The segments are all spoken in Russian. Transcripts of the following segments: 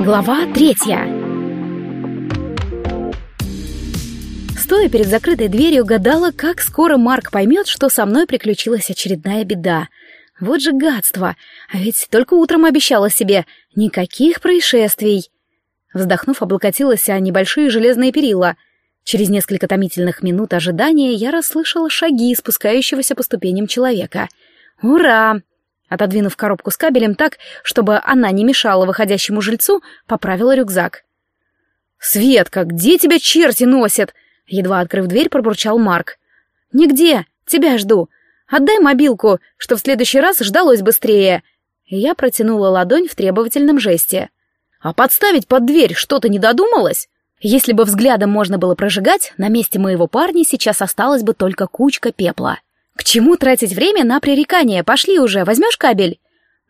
Глава третья. Стоя перед закрытой дверью, гадала, как скоро Марк поймет, что со мной приключилась очередная беда. Вот же гадство! А ведь только утром обещала себе никаких происшествий. Вздохнув, облокотилась о небольшие железные перила. Через несколько томительных минут ожидания я расслышала шаги спускающегося по ступеням человека. «Ура!» Отодвинув коробку с кабелем так, чтобы она не мешала выходящему жильцу, поправила рюкзак. «Светка, где тебя черти носят?» Едва открыв дверь, пробурчал Марк. «Нигде, тебя жду. Отдай мобилку, что в следующий раз ждалось быстрее». я протянула ладонь в требовательном жесте. «А подставить под дверь что-то не додумалось?» Если бы взглядом можно было прожигать, на месте моего парня сейчас осталась бы только кучка пепла. «К чему тратить время на пререкание? Пошли уже, возьмешь кабель?»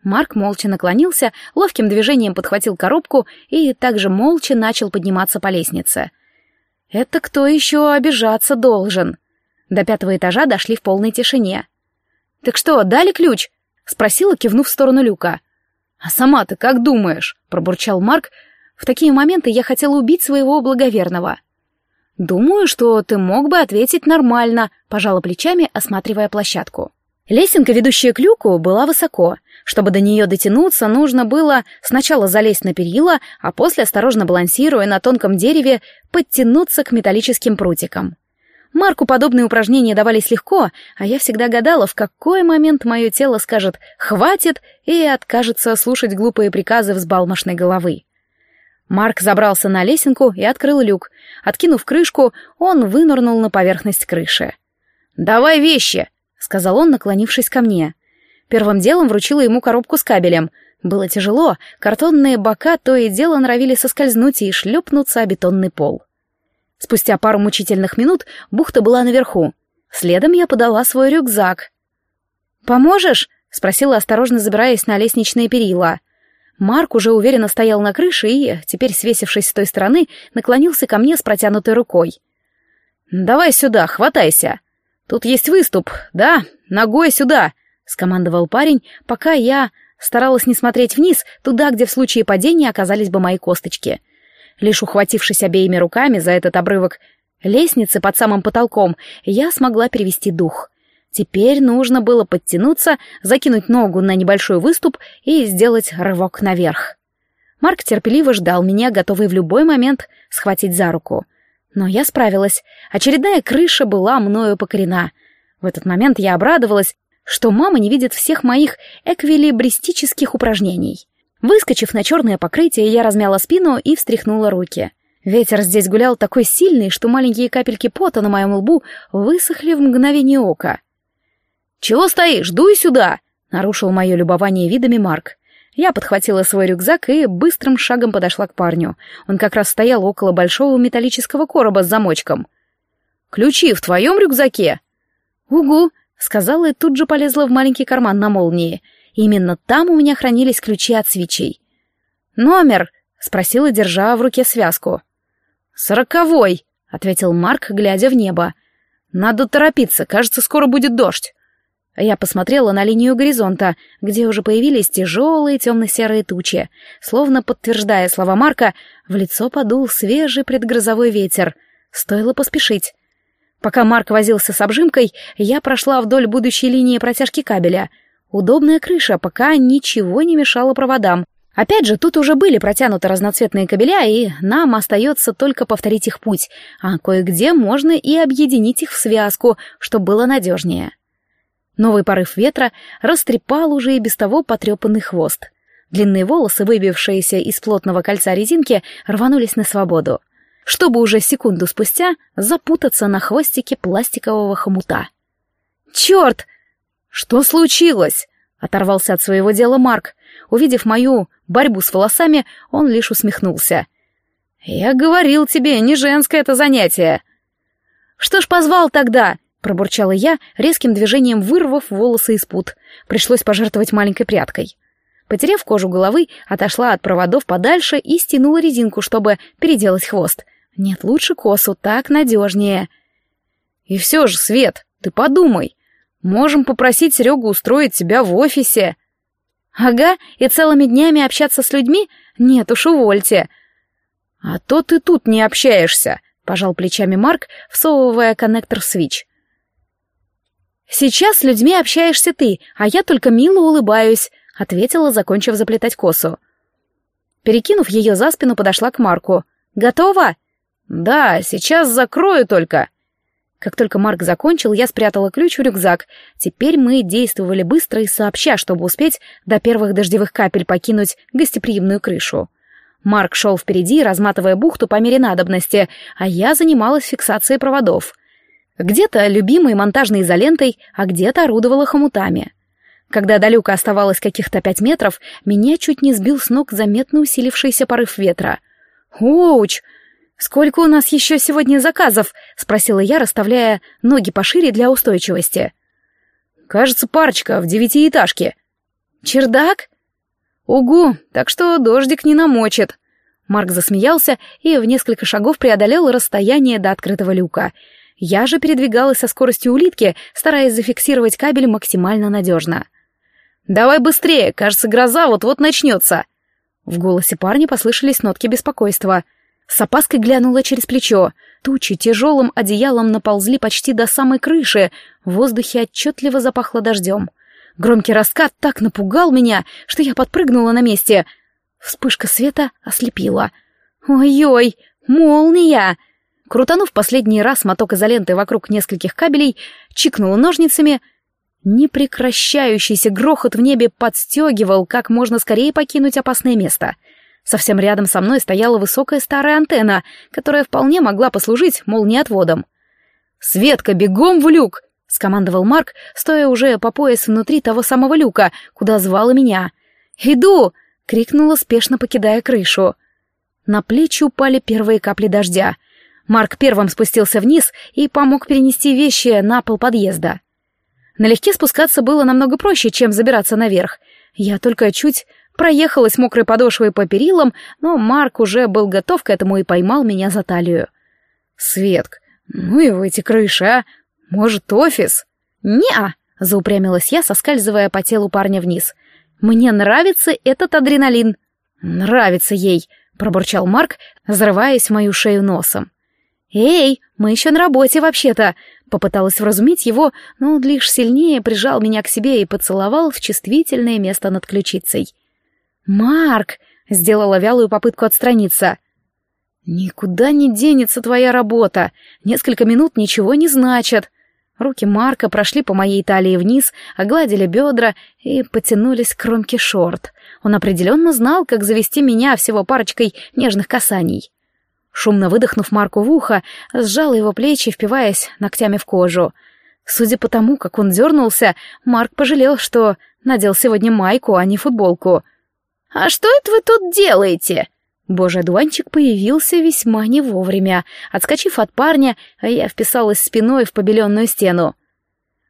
Марк молча наклонился, ловким движением подхватил коробку и также молча начал подниматься по лестнице. «Это кто еще обижаться должен?» До пятого этажа дошли в полной тишине. «Так что, дали ключ?» — спросила, кивнув в сторону люка. «А сама ты как думаешь?» — пробурчал Марк. «В такие моменты я хотела убить своего благоверного». «Думаю, что ты мог бы ответить нормально», — пожала плечами, осматривая площадку. Лесенка, ведущая к люку, была высоко. Чтобы до нее дотянуться, нужно было сначала залезть на перила, а после, осторожно балансируя на тонком дереве, подтянуться к металлическим прутикам. Марку подобные упражнения давались легко, а я всегда гадала, в какой момент мое тело скажет «хватит» и откажется слушать глупые приказы взбалмошной головы. Марк забрался на лесенку и открыл люк. Откинув крышку, он вынырнул на поверхность крыши. «Давай вещи!» — сказал он, наклонившись ко мне. Первым делом вручила ему коробку с кабелем. Было тяжело, картонные бока то и дело норовили соскользнуть и шлепнуться о бетонный пол. Спустя пару мучительных минут бухта была наверху. Следом я подала свой рюкзак. «Поможешь?» — спросила, осторожно забираясь на лестничные перила. Марк уже уверенно стоял на крыше и, теперь свесившись с той стороны, наклонился ко мне с протянутой рукой. «Давай сюда, хватайся. Тут есть выступ, да? Ногой сюда!» — скомандовал парень, пока я старалась не смотреть вниз, туда, где в случае падения оказались бы мои косточки. Лишь ухватившись обеими руками за этот обрывок лестницы под самым потолком, я смогла перевести дух. Теперь нужно было подтянуться, закинуть ногу на небольшой выступ и сделать рывок наверх. Марк терпеливо ждал меня, готовый в любой момент схватить за руку. Но я справилась. Очередная крыша была мною покорена. В этот момент я обрадовалась, что мама не видит всех моих эквилибристических упражнений. Выскочив на черное покрытие, я размяла спину и встряхнула руки. Ветер здесь гулял такой сильный, что маленькие капельки пота на моем лбу высохли в мгновение ока. «Чего стоишь? Дуй сюда!» — нарушил мое любование видами Марк. Я подхватила свой рюкзак и быстрым шагом подошла к парню. Он как раз стоял около большого металлического короба с замочком. «Ключи в твоем рюкзаке?» «Угу», — сказала и тут же полезла в маленький карман на молнии. Именно там у меня хранились ключи от свечей. «Номер?» — спросила, держа в руке связку. «Сороковой», — ответил Марк, глядя в небо. «Надо торопиться, кажется, скоро будет дождь». Я посмотрела на линию горизонта, где уже появились тяжелые темно-серые тучи. Словно подтверждая слова Марка, в лицо подул свежий предгрозовой ветер. Стоило поспешить. Пока Марк возился с обжимкой, я прошла вдоль будущей линии протяжки кабеля. Удобная крыша, пока ничего не мешало проводам. Опять же, тут уже были протянуты разноцветные кабеля, и нам остается только повторить их путь, а кое-где можно и объединить их в связку, чтобы было надежнее. Новый порыв ветра растрепал уже и без того потрепанный хвост. Длинные волосы, выбившиеся из плотного кольца резинки, рванулись на свободу, чтобы уже секунду спустя запутаться на хвостике пластикового хомута. «Черт! Что случилось?» — оторвался от своего дела Марк. Увидев мою борьбу с волосами, он лишь усмехнулся. «Я говорил тебе, не женское это занятие!» «Что ж позвал тогда?» Пробурчала я, резким движением вырвав волосы из пут. Пришлось пожертвовать маленькой прядкой. Потеряв кожу головы, отошла от проводов подальше и стянула резинку, чтобы переделать хвост. Нет, лучше косу, так надежнее. И все же, Свет, ты подумай. Можем попросить Серегу устроить тебя в офисе. Ага, и целыми днями общаться с людьми? Нет уж, увольте. А то ты тут не общаешься, пожал плечами Марк, всовывая коннектор в свич. Сейчас с людьми общаешься ты, а я только мило улыбаюсь, ответила, закончив заплетать косу. Перекинув ее за спину, подошла к Марку. «Готово?» «Да, сейчас закрою только». Как только Марк закончил, я спрятала ключ в рюкзак. Теперь мы действовали быстро и сообща, чтобы успеть до первых дождевых капель покинуть гостеприимную крышу. Марк шел впереди, разматывая бухту по мере надобности, а я занималась фиксацией проводов. Где-то любимой монтажной изолентой, а где-то орудовала хомутами. Когда до люка оставалось каких-то пять метров, меня чуть не сбил с ног заметно усилившийся порыв ветра. «Оуч! Сколько у нас еще сегодня заказов?» — спросила я, расставляя ноги пошире для устойчивости. «Кажется, парочка в девятиэтажке». «Чердак?» «Угу, так что дождик не намочит». Марк засмеялся и в несколько шагов преодолел расстояние до открытого люка. Я же передвигалась со скоростью улитки, стараясь зафиксировать кабель максимально надежно. «Давай быстрее, кажется, гроза вот-вот начнется». В голосе парня послышались нотки беспокойства. С опаской глянула через плечо. Тучи тяжелым одеялом наползли почти до самой крыши. В воздухе отчетливо запахло дождем. Громкий раскат так напугал меня, что я подпрыгнула на месте. Вспышка света ослепила. «Ой-ой, молния!» Крутанув последний раз моток изоленты вокруг нескольких кабелей, чикнула ножницами — Непрекращающийся грохот в небе подстегивал, как можно скорее покинуть опасное место. Совсем рядом со мной стояла высокая старая антенна, которая вполне могла послужить молниеотводом. «Светка, бегом в люк!» — скомандовал Марк, стоя уже по пояс внутри того самого люка, куда звала меня. «Иду!» — крикнула, спешно покидая крышу. На плечи упали первые капли дождя. Марк первым спустился вниз и помог перенести вещи на пол подъезда. Налегке спускаться было намного проще, чем забираться наверх. Я только чуть проехалась мокрой подошвой по перилам, но Марк уже был готов к этому и поймал меня за талию. «Светк, ну и в эти крыши, а? Может, офис?» «Не-а!» — заупрямилась я, соскальзывая по телу парня вниз. «Мне нравится этот адреналин». «Нравится ей!» — пробурчал Марк, взрываясь в мою шею носом. «Эй, мы еще на работе вообще-то!» Попыталась вразумить его, но он лишь сильнее прижал меня к себе и поцеловал в чувствительное место над ключицей. «Марк!» — сделала вялую попытку отстраниться. «Никуда не денется твоя работа. Несколько минут ничего не значат». Руки Марка прошли по моей талии вниз, огладили бедра и потянулись к кромке шорт. Он определенно знал, как завести меня всего парочкой нежных касаний. Шумно выдохнув Марку в ухо, сжал его плечи, впиваясь ногтями в кожу. Судя по тому, как он дернулся, Марк пожалел, что надел сегодня майку, а не футболку. «А что это вы тут делаете?» Божий одуванчик появился весьма не вовремя. Отскочив от парня, я вписалась спиной в побеленную стену.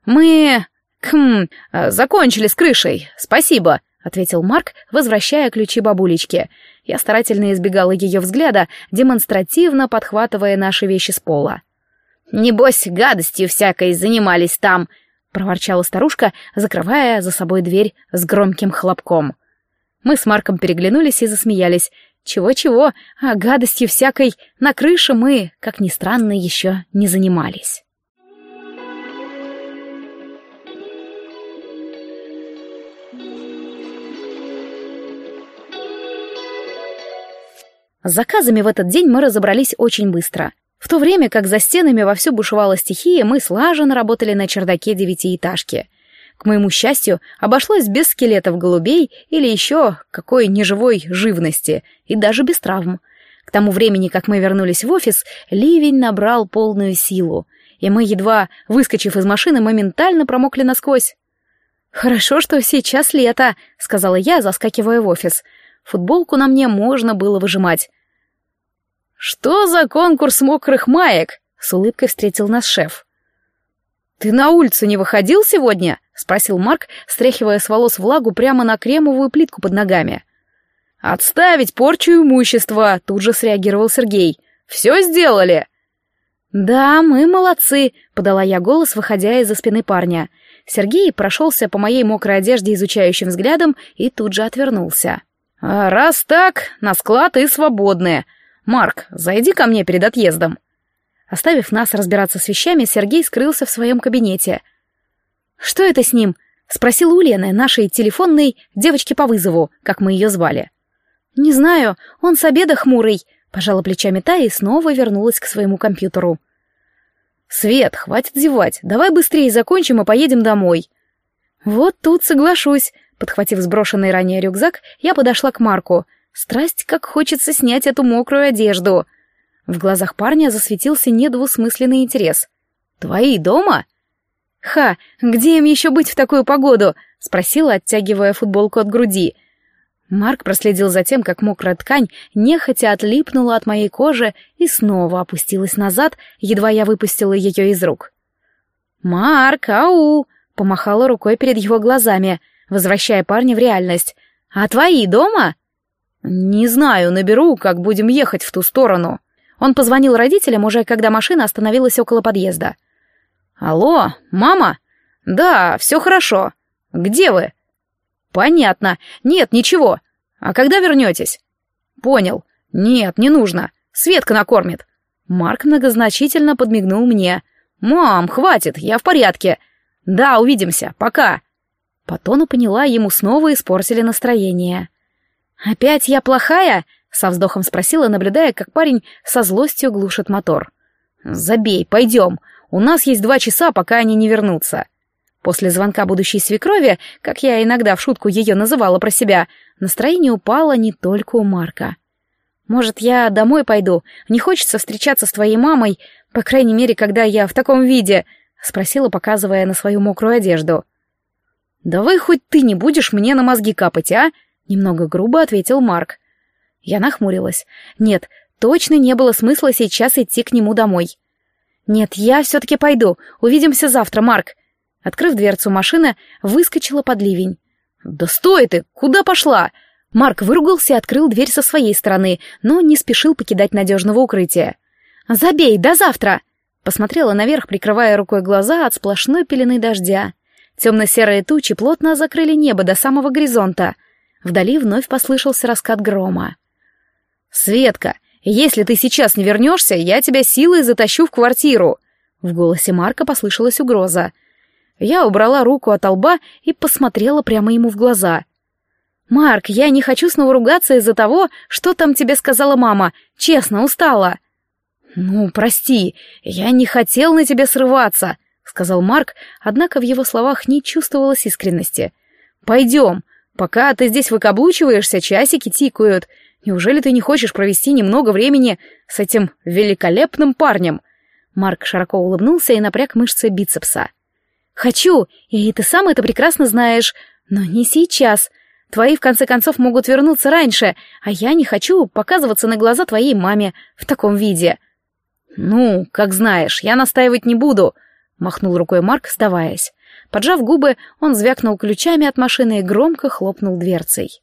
«Мы... хм... закончили с крышей. Спасибо», — ответил Марк, возвращая ключи бабулечке. Я старательно избегала ее взгляда, демонстративно подхватывая наши вещи с пола. «Небось, гадостью всякой занимались там», — проворчала старушка, закрывая за собой дверь с громким хлопком. Мы с Марком переглянулись и засмеялись. Чего-чего, а гадостью всякой на крыше мы, как ни странно, еще не занимались. С заказами в этот день мы разобрались очень быстро. В то время как за стенами вовсю бушевала стихия, мы слаженно работали на чердаке девятиэтажки. К моему счастью, обошлось без скелетов голубей или еще какой неживой живности, и даже без травм. К тому времени, как мы вернулись в офис, ливень набрал полную силу, и мы, едва выскочив из машины, моментально промокли насквозь. «Хорошо, что сейчас лето», — сказала я, заскакивая в офис — Футболку на мне можно было выжимать. «Что за конкурс мокрых маек?» — с улыбкой встретил нас шеф. «Ты на улицу не выходил сегодня?» — спросил Марк, стряхивая с волос влагу прямо на кремовую плитку под ногами. «Отставить порчу имущества!» — тут же среагировал Сергей. «Все сделали!» «Да, мы молодцы!» — подала я голос, выходя из-за спины парня. Сергей прошелся по моей мокрой одежде изучающим взглядом и тут же отвернулся. А раз так, на склад и свободные. Марк, зайди ко мне перед отъездом. Оставив нас разбираться с вещами, Сергей скрылся в своем кабинете. «Что это с ним?» — спросила у Лены, нашей телефонной девочки по вызову, как мы ее звали. «Не знаю, он с обеда хмурый», — пожала плечами та и снова вернулась к своему компьютеру. «Свет, хватит зевать, давай быстрее закончим и поедем домой». «Вот тут соглашусь», — подхватив сброшенный ранее рюкзак, я подошла к Марку. «Страсть, как хочется снять эту мокрую одежду». В глазах парня засветился недвусмысленный интерес. «Твои дома?» «Ха, где им еще быть в такую погоду?» — спросила, оттягивая футболку от груди. Марк проследил за тем, как мокрая ткань нехотя отлипнула от моей кожи и снова опустилась назад, едва я выпустила ее из рук. «Марк, ау!» — помахала рукой перед его глазами, возвращая парня в реальность. «А твои дома?» «Не знаю, наберу, как будем ехать в ту сторону». Он позвонил родителям уже, когда машина остановилась около подъезда. «Алло, мама? Да, все хорошо. Где вы?» «Понятно. Нет, ничего. А когда вернетесь?» «Понял. Нет, не нужно. Светка накормит». Марк многозначительно подмигнул мне. «Мам, хватит, я в порядке. Да, увидимся. Пока». По тону поняла, ему снова испортили настроение. «Опять я плохая?» Со вздохом спросила, наблюдая, как парень со злостью глушит мотор. «Забей, пойдем. У нас есть два часа, пока они не вернутся». После звонка будущей свекрови, как я иногда в шутку ее называла про себя, настроение упало не только у Марка. «Может, я домой пойду? Не хочется встречаться с твоей мамой, по крайней мере, когда я в таком виде?» — спросила, показывая на свою мокрую одежду. «Давай хоть ты не будешь мне на мозги капать, а?» — немного грубо ответил Марк. Я нахмурилась. Нет, точно не было смысла сейчас идти к нему домой. Нет, я все-таки пойду. Увидимся завтра, Марк. Открыв дверцу машины, выскочила под ливень. «Да стой ты! Куда пошла?» Марк выругался и открыл дверь со своей стороны, но не спешил покидать надежного укрытия. «Забей, до завтра!» Посмотрела наверх, прикрывая рукой глаза от сплошной пелены дождя. Темно-серые тучи плотно закрыли небо до самого горизонта. Вдали вновь послышался раскат грома. «Светка, если ты сейчас не вернешься, я тебя силой затащу в квартиру!» В голосе Марка послышалась угроза. Я убрала руку от лба и посмотрела прямо ему в глаза. «Марк, я не хочу снова ругаться из-за того, что там тебе сказала мама. Честно, устала». «Ну, прости, я не хотел на тебя срываться», — сказал Марк, однако в его словах не чувствовалось искренности. «Пойдем. Пока ты здесь выкаблучиваешься, часики тикают. Неужели ты не хочешь провести немного времени с этим великолепным парнем?» Марк широко улыбнулся и напряг мышцы бицепса. «Хочу, и ты сам это прекрасно знаешь, но не сейчас. Твои, в конце концов, могут вернуться раньше, а я не хочу показываться на глаза твоей маме в таком виде». «Ну, как знаешь, я настаивать не буду», — махнул рукой Марк, сдаваясь. Поджав губы, он звякнул ключами от машины и громко хлопнул дверцей.